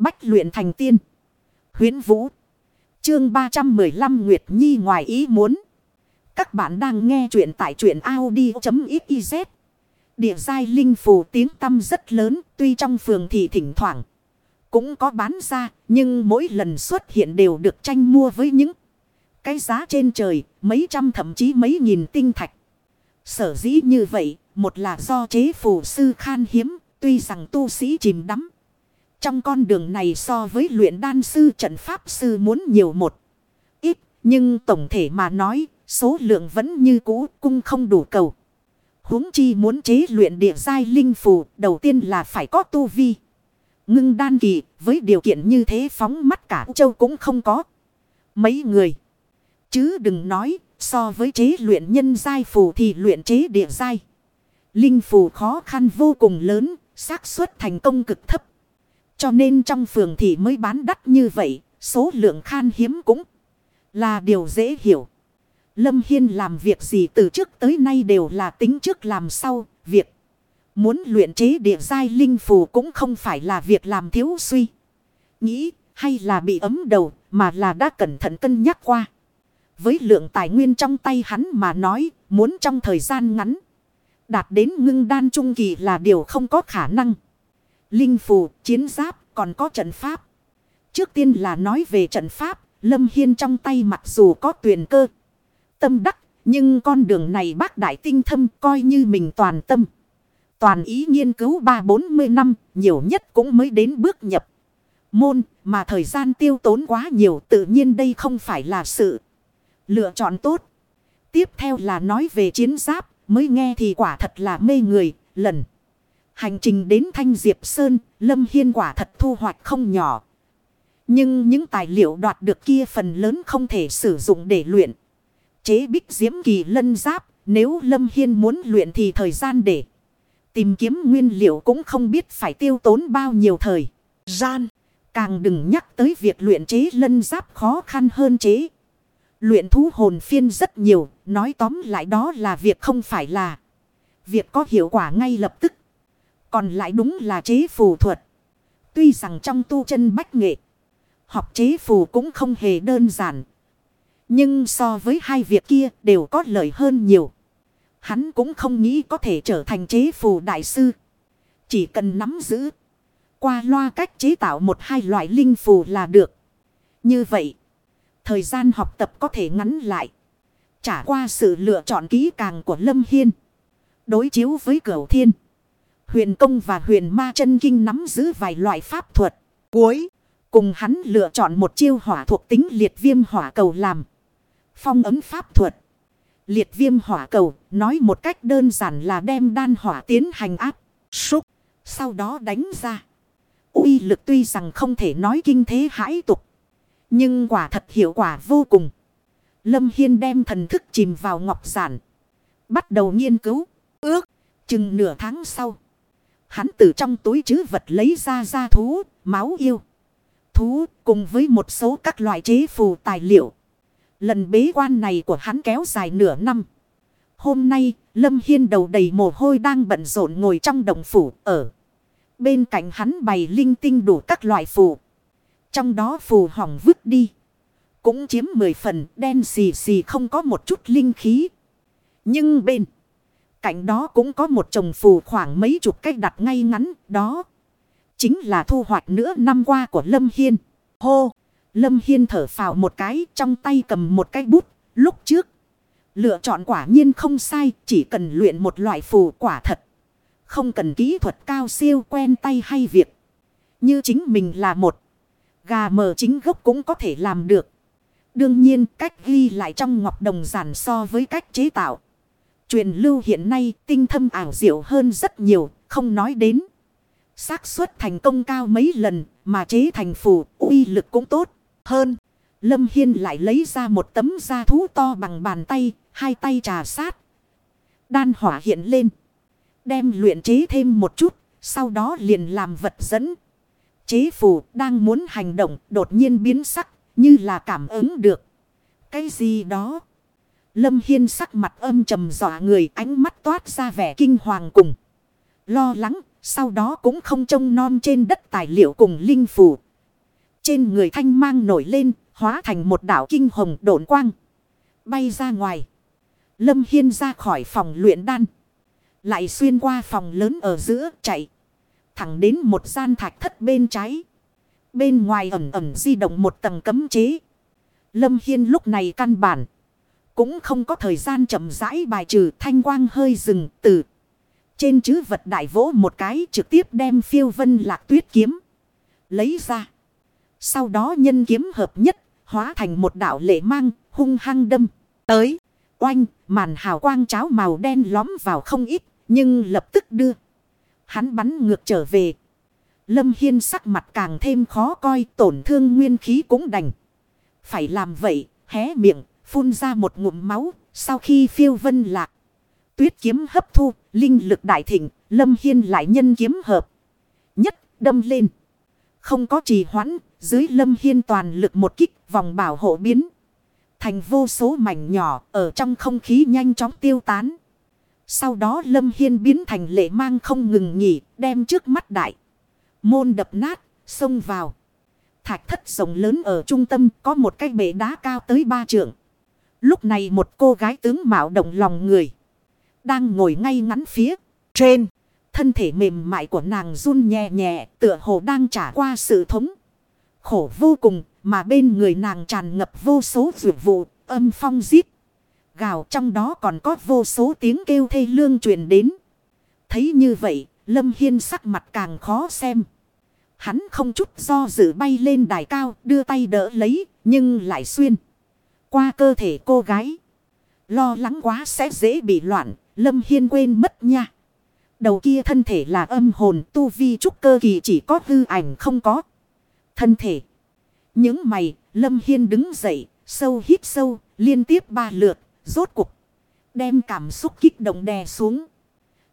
Bách luyện thành tiên. Huyến Vũ. Chương 315 Nguyệt Nhi ngoài ý muốn. Các bạn đang nghe truyện tại truyện Audi.xyz. Địa giai linh phù tiếng tâm rất lớn, tuy trong phường thì thỉnh thoảng. Cũng có bán ra, nhưng mỗi lần xuất hiện đều được tranh mua với những cái giá trên trời, mấy trăm thậm chí mấy nghìn tinh thạch. Sở dĩ như vậy, một là do chế phù sư khan hiếm, tuy rằng tu sĩ chìm đắm. Trong con đường này so với luyện đan sư trận pháp sư muốn nhiều một ít. Nhưng tổng thể mà nói số lượng vẫn như cũ cung không đủ cầu. huống chi muốn chế luyện địa giai linh phù đầu tiên là phải có tu vi. Ngưng đan kỳ với điều kiện như thế phóng mắt cả châu cũng không có. Mấy người. Chứ đừng nói so với chế luyện nhân giai phù thì luyện chế địa giai. Linh phù khó khăn vô cùng lớn, xác suất thành công cực thấp. Cho nên trong phường thì mới bán đắt như vậy, số lượng khan hiếm cũng là điều dễ hiểu. Lâm Hiên làm việc gì từ trước tới nay đều là tính trước làm sau, việc muốn luyện chế địa giai linh phù cũng không phải là việc làm thiếu suy. Nghĩ hay là bị ấm đầu mà là đã cẩn thận cân nhắc qua. Với lượng tài nguyên trong tay hắn mà nói muốn trong thời gian ngắn đạt đến ngưng đan trung kỳ là điều không có khả năng. Linh phù, chiến giáp, còn có trận pháp. Trước tiên là nói về trận pháp, Lâm Hiên trong tay mặc dù có tuyển cơ. Tâm đắc, nhưng con đường này bác đại tinh thâm coi như mình toàn tâm. Toàn ý nghiên cứu ba bốn mươi năm, nhiều nhất cũng mới đến bước nhập. Môn, mà thời gian tiêu tốn quá nhiều tự nhiên đây không phải là sự lựa chọn tốt. Tiếp theo là nói về chiến giáp, mới nghe thì quả thật là mê người, lần. Hành trình đến Thanh Diệp Sơn, Lâm Hiên quả thật thu hoạch không nhỏ. Nhưng những tài liệu đoạt được kia phần lớn không thể sử dụng để luyện. Chế bích diễm kỳ lân giáp, nếu Lâm Hiên muốn luyện thì thời gian để tìm kiếm nguyên liệu cũng không biết phải tiêu tốn bao nhiêu thời gian. Càng đừng nhắc tới việc luyện chế lân giáp khó khăn hơn chế. Luyện thú hồn phiên rất nhiều, nói tóm lại đó là việc không phải là việc có hiệu quả ngay lập tức. Còn lại đúng là chế phù thuật. Tuy rằng trong tu chân bách nghệ, học chế phù cũng không hề đơn giản. Nhưng so với hai việc kia đều có lợi hơn nhiều. Hắn cũng không nghĩ có thể trở thành chế phù đại sư. Chỉ cần nắm giữ. Qua loa cách chế tạo một hai loại linh phù là được. Như vậy. Thời gian học tập có thể ngắn lại. Trả qua sự lựa chọn kỹ càng của Lâm Hiên. Đối chiếu với cửu thiên. Huyền công và huyền ma chân kinh nắm giữ vài loại pháp thuật. Cuối. Cùng hắn lựa chọn một chiêu hỏa thuộc tính liệt viêm hỏa cầu làm. Phong ấm pháp thuật. Liệt viêm hỏa cầu, nói một cách đơn giản là đem đan hỏa tiến hành áp. Xúc. Sau đó đánh ra. uy lực tuy rằng không thể nói kinh thế hãi tục. Nhưng quả thật hiệu quả vô cùng. Lâm Hiên đem thần thức chìm vào ngọc giản. Bắt đầu nghiên cứu. Ước. Chừng nửa tháng sau. Hắn từ trong túi chứ vật lấy ra ra thú, máu yêu. Thú cùng với một số các loại chế phù tài liệu. Lần bế quan này của hắn kéo dài nửa năm. Hôm nay, Lâm Hiên đầu đầy mồ hôi đang bận rộn ngồi trong đồng phủ ở. Bên cạnh hắn bày linh tinh đủ các loại phù. Trong đó phù hỏng vứt đi. Cũng chiếm 10 phần đen xì xì không có một chút linh khí. Nhưng bên cạnh đó cũng có một chồng phù khoảng mấy chục cách đặt ngay ngắn đó. Chính là thu hoạch nữa năm qua của Lâm Hiên. Hô! Lâm Hiên thở phào một cái trong tay cầm một cái bút. Lúc trước, lựa chọn quả nhiên không sai. Chỉ cần luyện một loại phù quả thật. Không cần kỹ thuật cao siêu quen tay hay việc. Như chính mình là một. Gà mờ chính gốc cũng có thể làm được. Đương nhiên cách ghi lại trong ngọc đồng giản so với cách chế tạo. Truyền lưu hiện nay tinh thâm ảo diệu hơn rất nhiều, không nói đến. xác suất thành công cao mấy lần mà chế thành phù uy lực cũng tốt hơn. Lâm Hiên lại lấy ra một tấm da thú to bằng bàn tay, hai tay trà sát. Đan hỏa hiện lên. Đem luyện chế thêm một chút, sau đó liền làm vật dẫn. Chế phù đang muốn hành động đột nhiên biến sắc như là cảm ứng được. Cái gì đó? Lâm Hiên sắc mặt âm trầm dọa người ánh mắt toát ra vẻ kinh hoàng cùng. Lo lắng, sau đó cũng không trông non trên đất tài liệu cùng linh phù. Trên người thanh mang nổi lên, hóa thành một đảo kinh hồng độn quang. Bay ra ngoài. Lâm Hiên ra khỏi phòng luyện đan. Lại xuyên qua phòng lớn ở giữa chạy. Thẳng đến một gian thạch thất bên trái. Bên ngoài ẩm ẩm di động một tầng cấm chế. Lâm Hiên lúc này căn bản. Cũng không có thời gian chậm rãi bài trừ thanh quang hơi rừng từ. Trên chữ vật đại vỗ một cái trực tiếp đem phiêu vân lạc tuyết kiếm. Lấy ra. Sau đó nhân kiếm hợp nhất. Hóa thành một đảo lệ mang, hung hăng đâm. Tới. Oanh. Màn hào quang cháo màu đen lóm vào không ít. Nhưng lập tức đưa. Hắn bắn ngược trở về. Lâm Hiên sắc mặt càng thêm khó coi. Tổn thương nguyên khí cũng đành. Phải làm vậy. Hé miệng. Phun ra một ngụm máu. Sau khi phiêu vân lạc. Tuyết kiếm hấp thu. Linh lực đại thịnh. Lâm Hiên lại nhân kiếm hợp. Nhất đâm lên. Không có trì hoãn. Dưới Lâm Hiên toàn lực một kích. Vòng bảo hộ biến. Thành vô số mảnh nhỏ. Ở trong không khí nhanh chóng tiêu tán. Sau đó Lâm Hiên biến thành lệ mang không ngừng nghỉ, đem trước mắt đại. Môn đập nát, xông vào. Thạch thất rộng lớn ở trung tâm có một cái bể đá cao tới ba trượng. Lúc này một cô gái tướng mạo động lòng người. Đang ngồi ngay ngắn phía trên. Thân thể mềm mại của nàng run nhẹ nhẹ tựa hồ đang trả qua sự thống. Khổ vô cùng mà bên người nàng tràn ngập vô số rượu vụ âm phong giết gào trong đó còn có vô số tiếng kêu thê lương truyền đến. Thấy như vậy, Lâm Hiên sắc mặt càng khó xem. Hắn không chút do dự bay lên đài cao, đưa tay đỡ lấy, nhưng lại xuyên. Qua cơ thể cô gái. Lo lắng quá sẽ dễ bị loạn, Lâm Hiên quên mất nha. Đầu kia thân thể là âm hồn tu vi trúc cơ kỳ chỉ có hư ảnh không có. Thân thể. Những mày, Lâm Hiên đứng dậy, sâu hít sâu, liên tiếp ba lượt, Rốt cục. Đem cảm xúc kích động đè xuống.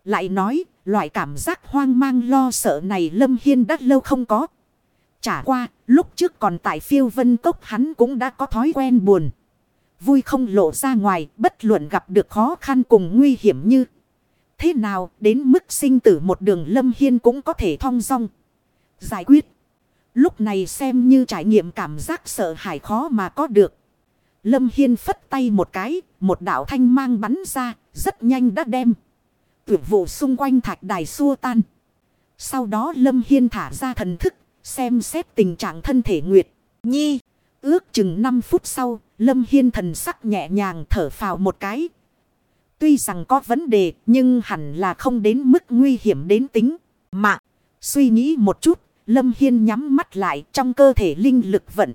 Lại nói. Loại cảm giác hoang mang lo sợ này Lâm Hiên đã lâu không có. Trả qua. Lúc trước còn tại phiêu vân cốc hắn cũng đã có thói quen buồn. Vui không lộ ra ngoài. Bất luận gặp được khó khăn cùng nguy hiểm như. Thế nào đến mức sinh tử một đường Lâm Hiên cũng có thể thong dong. Giải quyết. Lúc này xem như trải nghiệm cảm giác sợ hãi khó mà có được. Lâm Hiên phất tay một cái, một đạo thanh mang bắn ra, rất nhanh đã đem. Tuyệt vụ xung quanh thạch đài xua tan. Sau đó Lâm Hiên thả ra thần thức, xem xét tình trạng thân thể Nguyệt. Nhi, ước chừng 5 phút sau, Lâm Hiên thần sắc nhẹ nhàng thở phào một cái. Tuy rằng có vấn đề, nhưng hẳn là không đến mức nguy hiểm đến tính. Mạng, suy nghĩ một chút, Lâm Hiên nhắm mắt lại trong cơ thể linh lực vận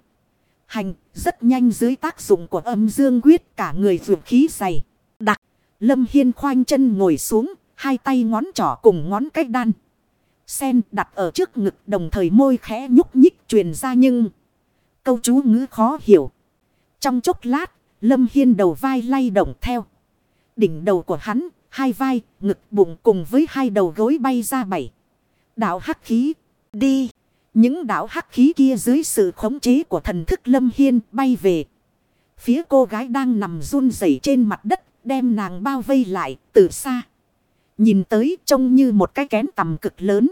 hành, rất nhanh dưới tác dụng của âm dương quyết cả người vượt khí dày. Đặc, Lâm Hiên khoanh chân ngồi xuống, hai tay ngón trỏ cùng ngón cách đan. Sen đặt ở trước ngực đồng thời môi khẽ nhúc nhích truyền ra nhưng câu chú ngữ khó hiểu. Trong chốc lát, Lâm Hiên đầu vai lay động theo. Đỉnh đầu của hắn, hai vai, ngực bụng cùng với hai đầu gối bay ra bảy. Đạo hắc khí, đi. Những đảo hắc khí kia dưới sự khống chế của thần thức lâm hiên bay về. Phía cô gái đang nằm run rẩy trên mặt đất, đem nàng bao vây lại từ xa. Nhìn tới trông như một cái kén tầm cực lớn.